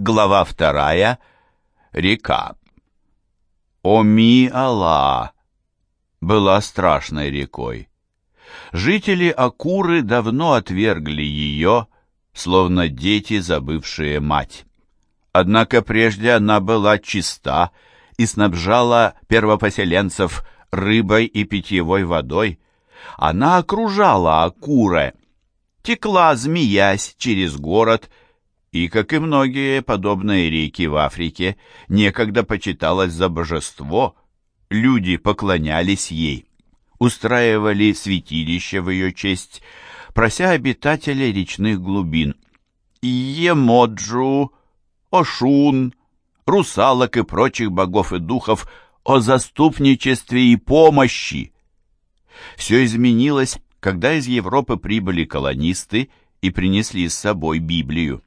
Глава вторая. Река. Оми-Ала была страшной рекой. Жители Акуры давно отвергли ее, словно дети, забывшие мать. Однако прежде она была чиста и снабжала первопоселенцев рыбой и питьевой водой. Она окружала Акуре, текла, змеясь, через город и, как и многие подобные реки в Африке, некогда почиталась за божество, люди поклонялись ей, устраивали святилище в ее честь, прося обитателей речных глубин Емоджу, Ошун, русалок и прочих богов и духов о заступничестве и помощи. Все изменилось, когда из Европы прибыли колонисты и принесли с собой Библию.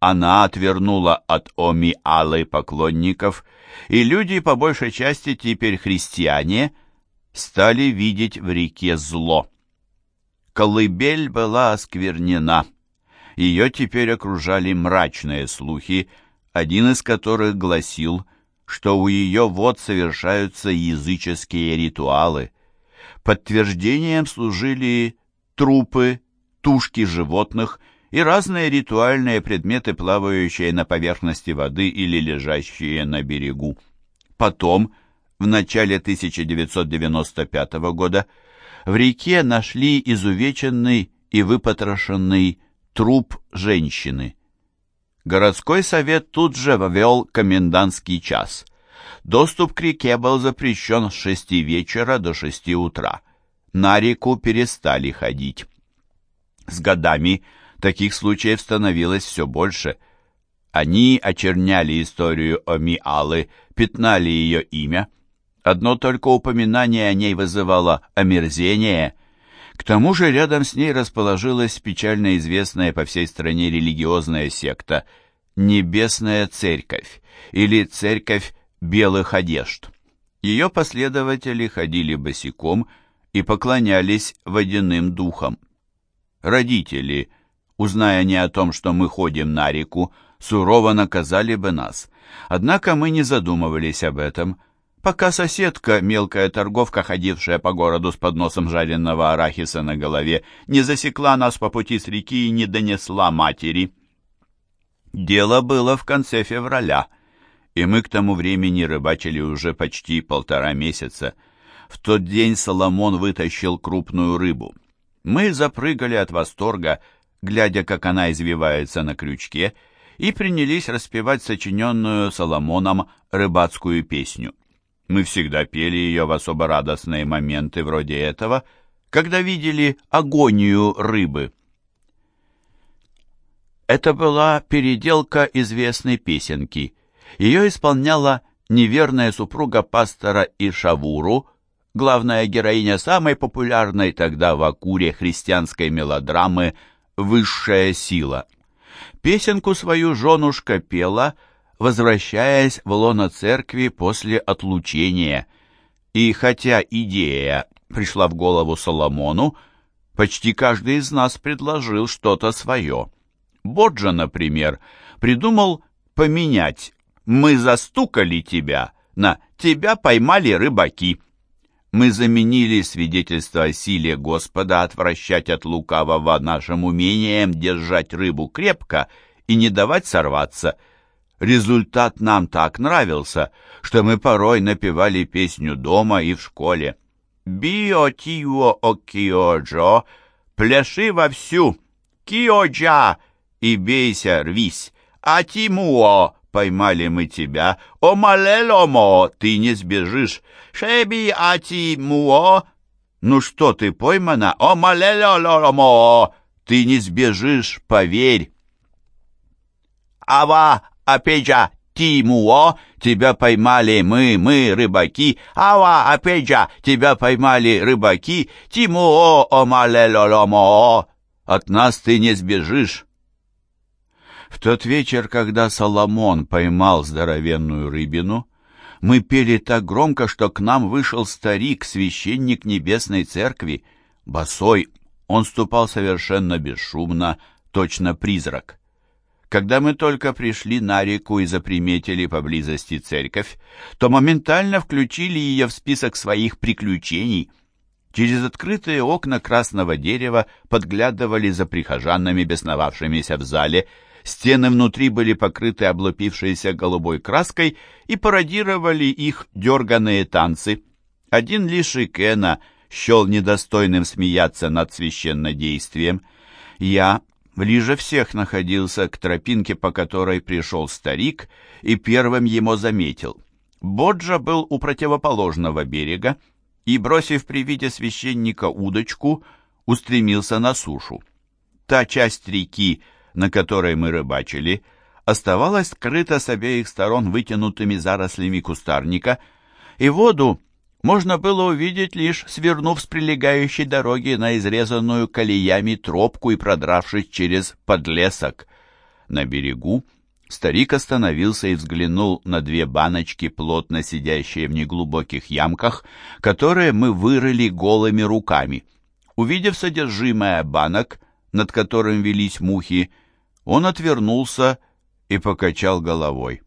Она отвернула от Оми-Алы поклонников, и люди, по большей части теперь христиане, стали видеть в реке зло. Колыбель была осквернена. Ее теперь окружали мрачные слухи, один из которых гласил, что у ее вод совершаются языческие ритуалы. Подтверждением служили трупы, тушки животных и разные ритуальные предметы, плавающие на поверхности воды или лежащие на берегу. Потом, в начале 1995 года, в реке нашли изувеченный и выпотрошенный труп женщины. Городской совет тут же ввел комендантский час. Доступ к реке был запрещен с шести вечера до шести утра. На реку перестали ходить. С годами таких случаев становилось все больше. Они очерняли историю Омиалы, пятнали ее имя. Одно только упоминание о ней вызывало омерзение. К тому же рядом с ней расположилась печально известная по всей стране религиозная секта «Небесная церковь» или «Церковь белых одежд». Ее последователи ходили босиком и поклонялись водяным духам. Родители, узная не о том, что мы ходим на реку, сурово наказали бы нас. Однако мы не задумывались об этом, пока соседка, мелкая торговка, ходившая по городу с подносом жареного арахиса на голове, не засекла нас по пути с реки и не донесла матери. Дело было в конце февраля, и мы к тому времени рыбачили уже почти полтора месяца. В тот день Соломон вытащил крупную рыбу. Мы запрыгали от восторга, глядя, как она извивается на крючке, и принялись распевать сочиненную Соломоном рыбацкую песню. Мы всегда пели ее в особо радостные моменты вроде этого, когда видели агонию рыбы. Это была переделка известной песенки. Ее исполняла неверная супруга пастора Ишавуру, главная героиня самой популярной тогда в Акуре христианской мелодрамы «Высшая сила». Песенку свою женушка пела, возвращаясь в лоно церкви после отлучения. И хотя идея пришла в голову Соломону, почти каждый из нас предложил что-то свое. Боджа, например, придумал поменять «Мы застукали тебя» на «Тебя поймали рыбаки». Мы заменили свидетельство о силе Господа отвращать от лукавого нашим умением держать рыбу крепко и не давать сорваться. Результат нам так нравился, что мы порой напевали песню дома и в школе. «Био тио окиоджо, пляши вовсю, киоджа, и бейся, рвись, а тимуо, поймали мы тебя, о малеломо, ты не сбежишь, шеби ати муо, ну что ты поймана, о малелоломо, ты не сбежишь, поверь. Ава, опеча, Тимуо, тебя поймали мы, мы, рыбаки. Ава, опеча, тебя поймали рыбаки. Тимуо, о малелоломо, от нас ты не сбежишь. В тот вечер, когда Соломон поймал здоровенную рыбину, мы пели так громко, что к нам вышел старик, священник небесной церкви. Босой, он ступал совершенно бесшумно, точно призрак. Когда мы только пришли на реку и заприметили поблизости церковь, то моментально включили ее в список своих приключений. Через открытые окна красного дерева подглядывали за прихожанами, бесновавшимися в зале. Стены внутри были покрыты облупившейся голубой краской и пародировали их дерганые танцы. Один лишь Икена счел недостойным смеяться над священнодействием. Я ближе всех находился к тропинке, по которой пришел старик, и первым его заметил. Боджа был у противоположного берега и, бросив при виде священника удочку, устремился на сушу. Та часть реки, на которой мы рыбачили, оставалась скрыта с обеих сторон вытянутыми зарослями кустарника, и воду можно было увидеть лишь свернув с прилегающей дороги на изрезанную колеями тропку и продравшись через подлесок. На берегу старик остановился и взглянул на две баночки, плотно сидящие в неглубоких ямках, которые мы вырыли голыми руками. Увидев содержимое банок, над которым велись мухи, он отвернулся и покачал головой.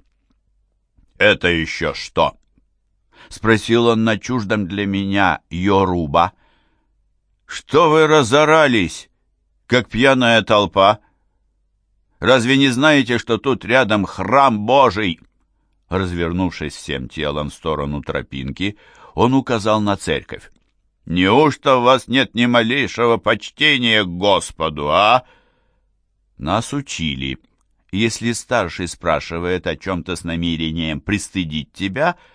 «Это еще что?» — спросил он на чуждом для меня Йоруба. «Что вы разорались, как пьяная толпа? Разве не знаете, что тут рядом храм Божий?» Развернувшись всем телом в сторону тропинки, он указал на церковь. «Неужто у вас нет ни малейшего почтения к Господу, а?» Нас учили. Если старший спрашивает о чем-то с намерением пристыдить тебя —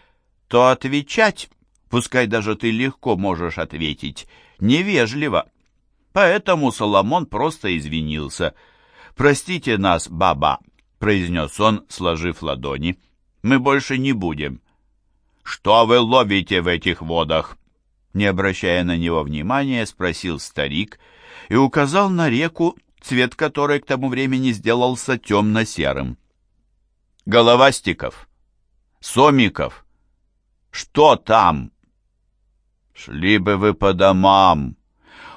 то отвечать, пускай даже ты легко можешь ответить, невежливо. Поэтому Соломон просто извинился. «Простите нас, баба», — произнес он, сложив ладони. «Мы больше не будем». «Что вы ловите в этих водах?» Не обращая на него внимания, спросил старик и указал на реку, цвет которой к тому времени сделался темно-серым. «Головастиков, сомиков, что там?» «Шли бы вы по домам!»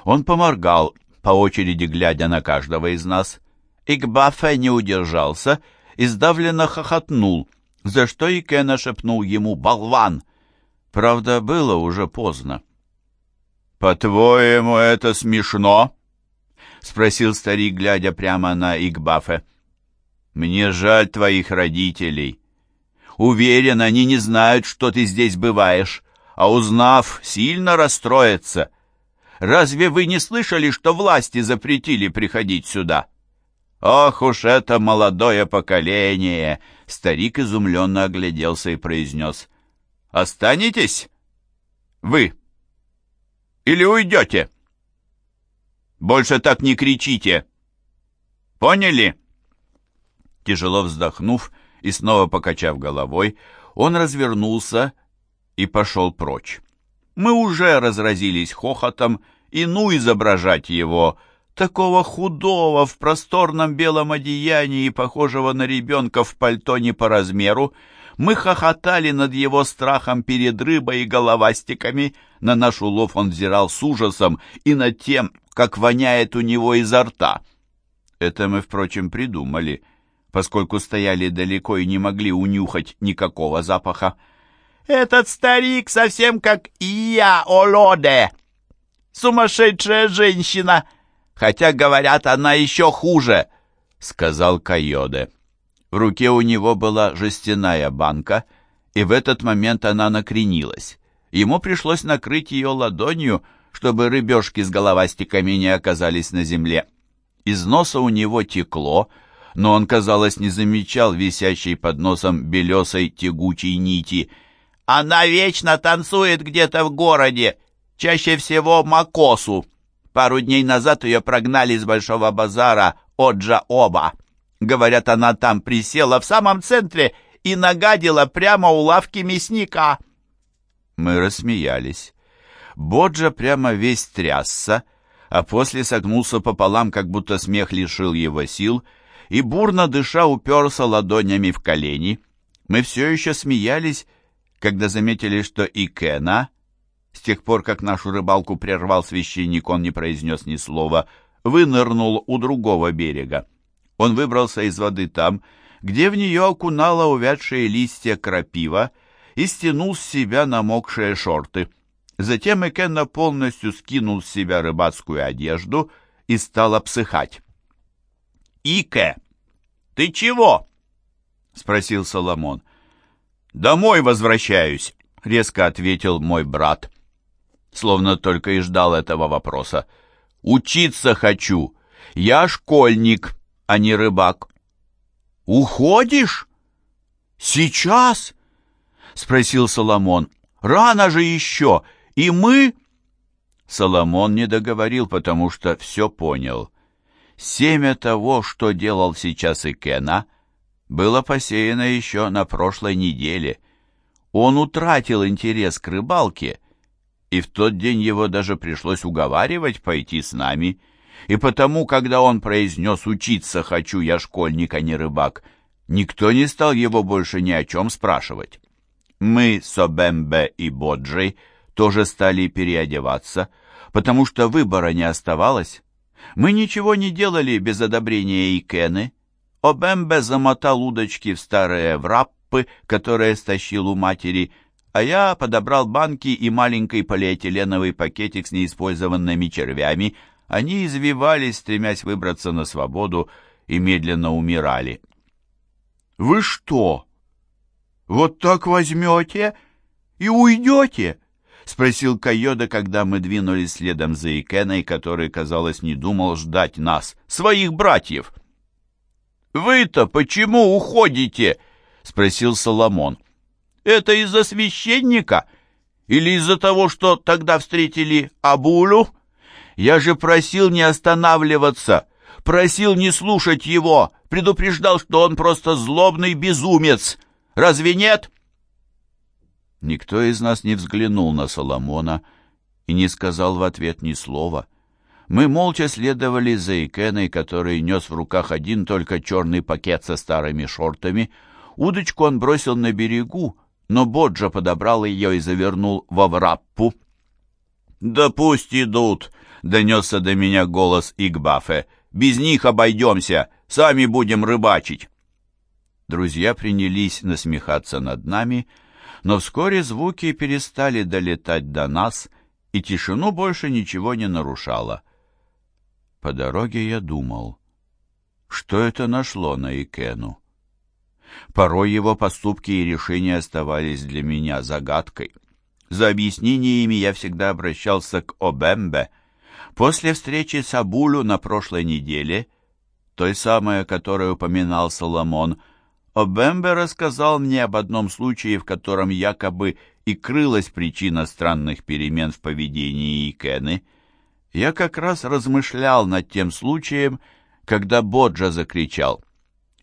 Он поморгал, по очереди глядя на каждого из нас. Игбафе не удержался и сдавленно хохотнул, за что и Кена шепнул ему «Болван!». Правда, было уже поздно. «По-твоему, это смешно?» — спросил старик, глядя прямо на Игбафе. «Мне жаль твоих родителей. Уверен, они не знают, что ты здесь бываешь, а узнав, сильно расстроятся. Разве вы не слышали, что власти запретили приходить сюда? Ох уж это молодое поколение!» Старик изумленно огляделся и произнес. «Останетесь? Вы? Или уйдете? Больше так не кричите. Поняли?» Тяжело вздохнув, и снова покачав головой, он развернулся и пошел прочь. Мы уже разразились хохотом, и ну изображать его, такого худого, в просторном белом одеянии, похожего на ребенка в пальто не по размеру, мы хохотали над его страхом перед рыбой и головастиками, на наш улов он взирал с ужасом и над тем, как воняет у него изо рта. Это мы, впрочем, придумали, поскольку стояли далеко и не могли унюхать никакого запаха. «Этот старик совсем как я, Олоде! Сумасшедшая женщина! Хотя, говорят, она еще хуже!» — сказал Кайоде. В руке у него была жестяная банка, и в этот момент она накренилась. Ему пришлось накрыть ее ладонью, чтобы рыбешки с головастиками не оказались на земле. Из носа у него текло, но он, казалось, не замечал висящей под носом белесой тягучей нити. «Она вечно танцует где-то в городе, чаще всего Макосу. Пару дней назад ее прогнали из Большого базара Оджа-Оба. Говорят, она там присела в самом центре и нагадила прямо у лавки мясника». Мы рассмеялись. Боджа прямо весь трясся, а после согнулся пополам, как будто смех лишил его сил — и, бурно дыша, уперся ладонями в колени. Мы все еще смеялись, когда заметили, что и Кена, с тех пор, как нашу рыбалку прервал священник, он не произнес ни слова, вынырнул у другого берега. Он выбрался из воды там, где в нее окунало увядшие листья крапива и стянул с себя намокшие шорты. Затем Экенна полностью скинул с себя рыбацкую одежду и стал обсыхать. «Ике, ты чего?» — спросил Соломон. «Домой возвращаюсь», — резко ответил мой брат. Словно только и ждал этого вопроса. «Учиться хочу. Я школьник, а не рыбак». «Уходишь? Сейчас?» — спросил Соломон. «Рано же еще, и мы...» Соломон не договорил, потому что все понял. Семя того, что делал сейчас Икена, было посеяно еще на прошлой неделе. Он утратил интерес к рыбалке, и в тот день его даже пришлось уговаривать пойти с нами, и потому, когда он произнес «учиться хочу, я школьник, а не рыбак», никто не стал его больше ни о чем спрашивать. Мы с Обембе и Боджей тоже стали переодеваться, потому что выбора не оставалось. Мы ничего не делали без одобрения Икены. Обембе замотал удочки в старые враппы, которые стащил у матери, а я подобрал банки и маленький полиэтиленовый пакетик с неиспользованными червями. Они извивались, стремясь выбраться на свободу, и медленно умирали. «Вы что, вот так возьмете и уйдете?» — спросил Кайода, когда мы двинулись следом за Икеной, который, казалось, не думал ждать нас, своих братьев. «Вы-то почему уходите?» — спросил Соломон. «Это из-за священника или из-за того, что тогда встретили Абулю? Я же просил не останавливаться, просил не слушать его, предупреждал, что он просто злобный безумец. Разве нет?» Никто из нас не взглянул на Соломона и не сказал в ответ ни слова. Мы молча следовали за Икеной, который нес в руках один только черный пакет со старыми шортами. Удочку он бросил на берегу, но Боджа подобрал ее и завернул во враппу. «Да пусть идут!» — донесся до меня голос Игбафе. «Без них обойдемся, сами будем рыбачить!» Друзья принялись насмехаться над нами — но вскоре звуки перестали долетать до нас, и тишину больше ничего не нарушало. По дороге я думал, что это нашло на Икену. Порой его поступки и решения оставались для меня загадкой. За объяснениями я всегда обращался к Обембе. После встречи с Абулю на прошлой неделе, той самой, о которой упоминал Соломон, Обембе рассказал мне об одном случае, в котором якобы и крылась причина странных перемен в поведении Икены. Я как раз размышлял над тем случаем, когда Боджа закричал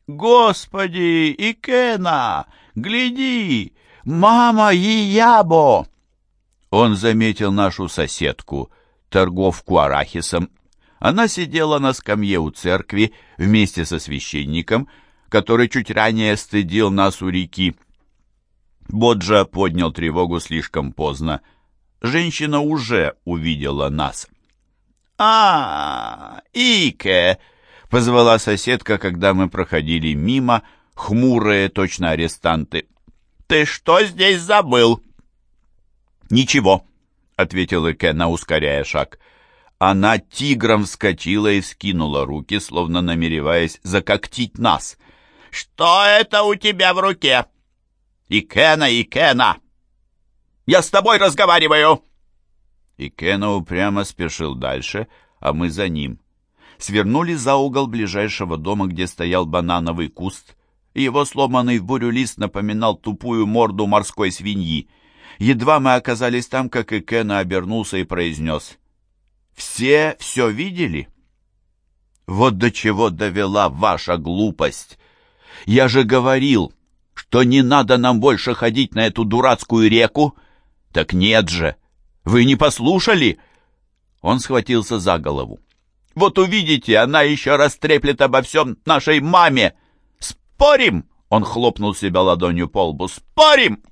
«Господи, Икена, гляди, мама Иябо!» Он заметил нашу соседку, торговку арахисом. Она сидела на скамье у церкви вместе со священником, который чуть ранее стыдил нас у реки. Боджа поднял тревогу слишком поздно. Женщина уже увидела нас. «А, Ике!» — позвала соседка, когда мы проходили мимо, хмурые точно арестанты. «Ты что здесь забыл?» «Ничего», — ответил Икена, ускоряя шаг. Она тигром вскочила и скинула руки, словно намереваясь закоктить нас — «Что это у тебя в руке?» «Икена, Икена!» «Я с тобой разговариваю!» Икена упрямо спешил дальше, а мы за ним. Свернули за угол ближайшего дома, где стоял банановый куст. Его сломанный в бурю лист напоминал тупую морду морской свиньи. Едва мы оказались там, как Икена обернулся и произнес. «Все все видели?» «Вот до чего довела ваша глупость!» Я же говорил, что не надо нам больше ходить на эту дурацкую реку. Так нет же, вы не послушали?» Он схватился за голову. «Вот увидите, она еще раз треплет обо всем нашей маме! Спорим?» Он хлопнул себя ладонью по лбу. «Спорим!»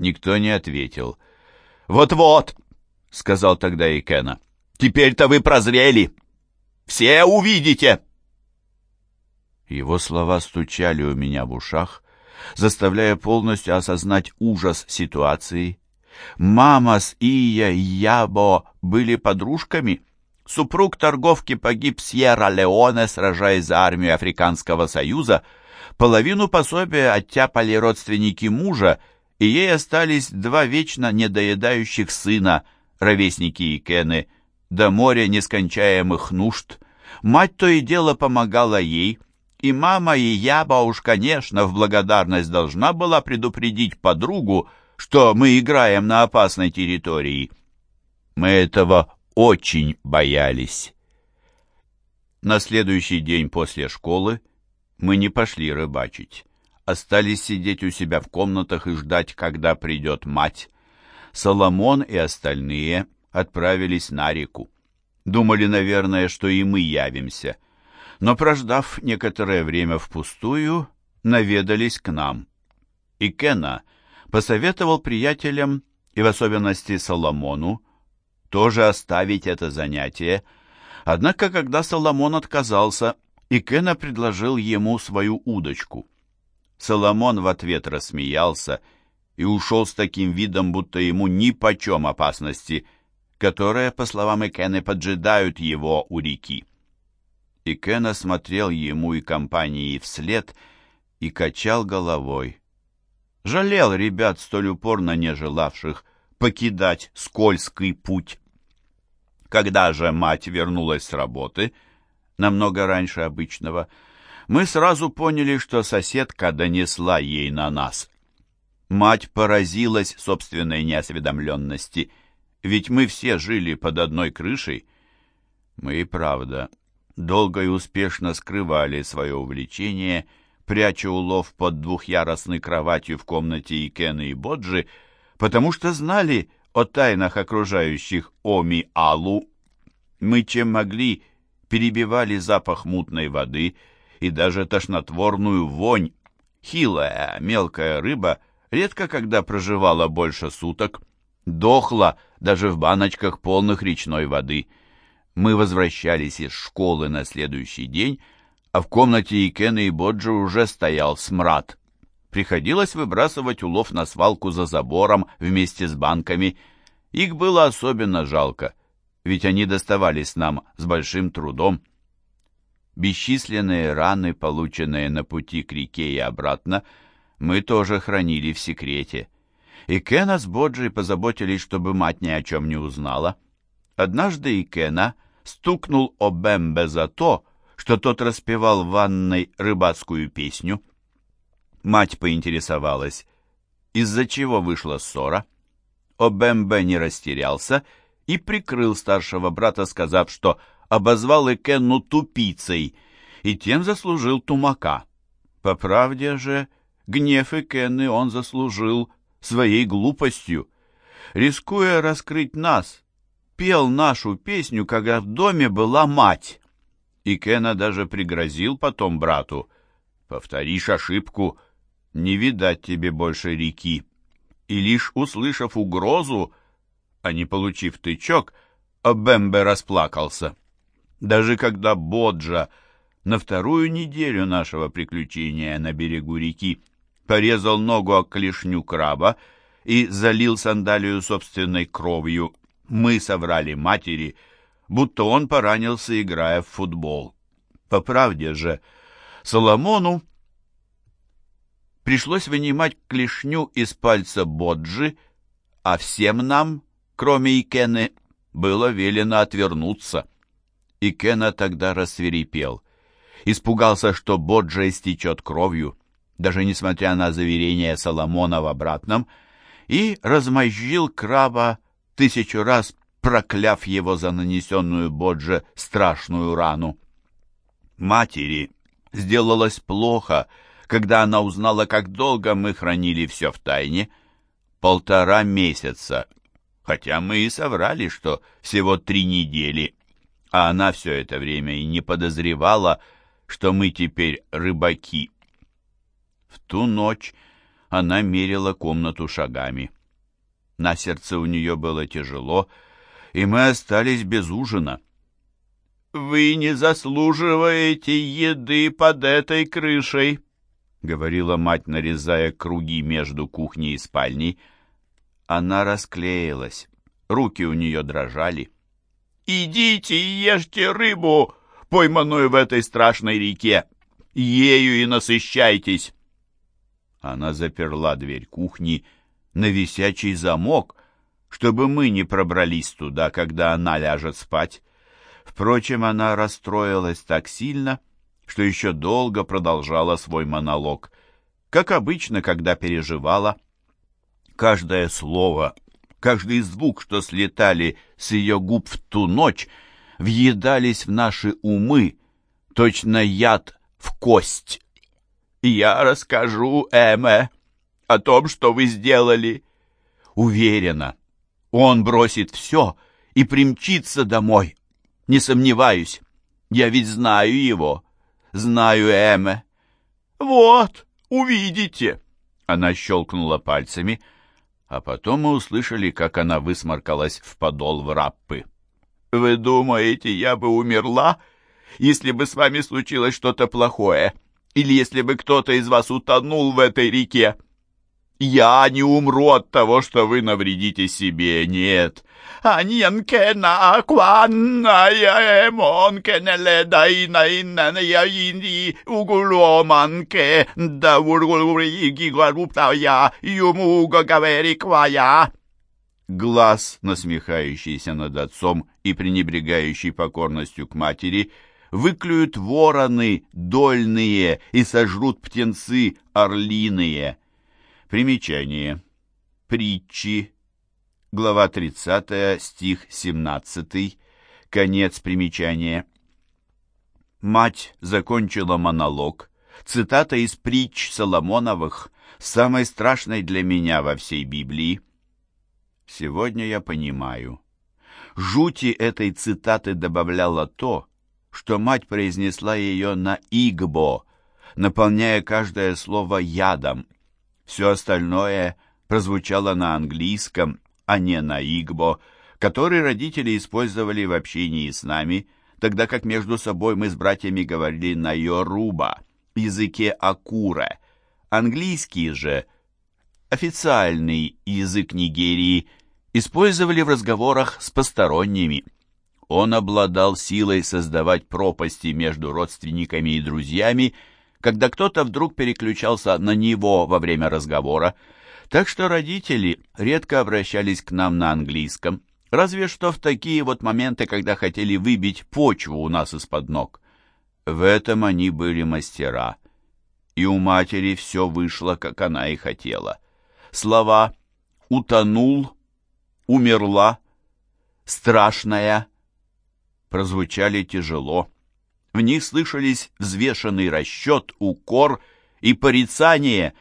Никто не ответил. «Вот-вот!» — сказал тогда Икена. «Теперь-то вы прозрели! Все увидите!» Его слова стучали у меня в ушах, заставляя полностью осознать ужас ситуации. Мама с Ия и Ябо были подружками. Супруг торговки погиб в Сьерра-Леоне, сражаясь за армию Африканского Союза. Половину пособия оттяпали родственники мужа, и ей остались два вечно недоедающих сына, ровесники Икены, до моря нескончаемых нужд. Мать то и дело помогала ей — и мама, и я, уж, конечно, в благодарность должна была предупредить подругу, что мы играем на опасной территории. Мы этого очень боялись. На следующий день после школы мы не пошли рыбачить. Остались сидеть у себя в комнатах и ждать, когда придет мать. Соломон и остальные отправились на реку. Думали, наверное, что и мы явимся — но, прождав некоторое время впустую, наведались к нам. И Кена посоветовал приятелям, и в особенности Соломону, тоже оставить это занятие, однако, когда Соломон отказался, и Кена предложил ему свою удочку. Соломон в ответ рассмеялся и ушел с таким видом, будто ему нипочем опасности, которые, по словам Икены, поджидают его у реки и Кен смотрел ему и компании вслед и качал головой. Жалел ребят, столь упорно не желавших покидать скользкий путь. Когда же мать вернулась с работы, намного раньше обычного, мы сразу поняли, что соседка донесла ей на нас. Мать поразилась собственной неосведомленности, ведь мы все жили под одной крышей. Мы и правда долго и успешно скрывали свое увлечение, пряча улов под двухъярусной кроватью в комнате Икены и Боджи, потому что знали о тайнах окружающих Оми-Алу. Мы чем могли перебивали запах мутной воды и даже тошнотворную вонь. Хилая, мелкая рыба редко когда проживала больше суток, дохла даже в баночках полных речной воды — мы возвращались из школы на следующий день, а в комнате Икена и Боджи уже стоял смрад. Приходилось выбрасывать улов на свалку за забором вместе с банками. Их было особенно жалко, ведь они доставались нам с большим трудом. Бесчисленные раны, полученные на пути к реке и обратно, мы тоже хранили в секрете. И Кена с Боджи позаботились, чтобы мать ни о чем не узнала. Однажды Икена стукнул Обембе за то, что тот распевал в ванной рыбацкую песню. Мать поинтересовалась, из-за чего вышла ссора. Обембе не растерялся и прикрыл старшего брата, сказав, что обозвал Икенну тупицей, и тем заслужил тумака. По правде же, гнев Икенны он заслужил своей глупостью. Рискуя раскрыть нас, пел нашу песню, когда в доме была мать. И Кена даже пригрозил потом брату. «Повторишь ошибку, не видать тебе больше реки». И лишь услышав угрозу, а не получив тычок, Бэмбе расплакался. Даже когда Боджа на вторую неделю нашего приключения на берегу реки порезал ногу о клешню краба и залил сандалию собственной кровью, мы соврали матери, будто он поранился, играя в футбол. По правде же, Соломону пришлось вынимать клешню из пальца Боджи, а всем нам, кроме Икены, было велено отвернуться. Икена тогда рассверепел. Испугался, что Боджа истечет кровью, даже несмотря на заверение Соломона в обратном, и размозжил краба тысячу раз прокляв его за нанесенную Бодже страшную рану. Матери сделалось плохо, когда она узнала, как долго мы хранили все в тайне. Полтора месяца, хотя мы и соврали, что всего три недели, а она все это время и не подозревала, что мы теперь рыбаки. В ту ночь она мерила комнату шагами. На сердце у нее было тяжело, и мы остались без ужина. вы не заслуживаете еды под этой крышей», — говорила мать, нарезая круги между кухней и спальней. Она расклеилась, руки у нее дрожали. «Идите и ешьте рыбу, пойманную в этой страшной реке. Ею и насыщайтесь!» Она заперла дверь кухни на висячий замок, чтобы мы не пробрались туда, когда она ляжет спать. Впрочем, она расстроилась так сильно, что еще долго продолжала свой монолог, как обычно, когда переживала. Каждое слово, каждый звук, что слетали с ее губ в ту ночь, въедались в наши умы, точно яд в кость. «Я расскажу, Эме, о том, что вы сделали». Уверена, он бросит все и примчится домой. Не сомневаюсь. Я ведь знаю его. Знаю Эме. Вот, увидите. Она щелкнула пальцами, а потом мы услышали, как она высморкалась в подол в раппы. «Вы думаете, я бы умерла, если бы с вами случилось что-то плохое, или если бы кто-то из вас утонул в этой реке? Я не умру от того, что вы навредите себе, нет. Аньянке на кванна я леда и на инна я инди угуломанке да ургулуриги я юмуга гавери квая. Глаз, насмехающийся над отцом и пренебрегающий покорностью к матери, выклюют вороны дольные и сожрут птенцы орлиные. Примечание. Притчи. Глава 30, стих 17. Конец примечания. Мать закончила монолог. Цитата из притч Соломоновых, самой страшной для меня во всей Библии. Сегодня я понимаю. Жути этой цитаты добавляло то, что мать произнесла ее на игбо, наполняя каждое слово ядом, все остальное прозвучало на английском, а не на игбо, который родители использовали в общении с нами, тогда как между собой мы с братьями говорили на йоруба, языке акуре. Английский же, официальный язык Нигерии, использовали в разговорах с посторонними. Он обладал силой создавать пропасти между родственниками и друзьями, когда кто-то вдруг переключался на него во время разговора, так что родители редко обращались к нам на английском, разве что в такие вот моменты, когда хотели выбить почву у нас из-под ног. В этом они были мастера, и у матери все вышло, как она и хотела. Слова «утонул», «умерла», «страшная» прозвучали тяжело. В них слышались взвешенный расчет, укор и порицание.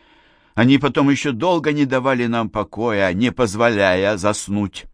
Они потом еще долго не давали нам покоя, не позволяя заснуть.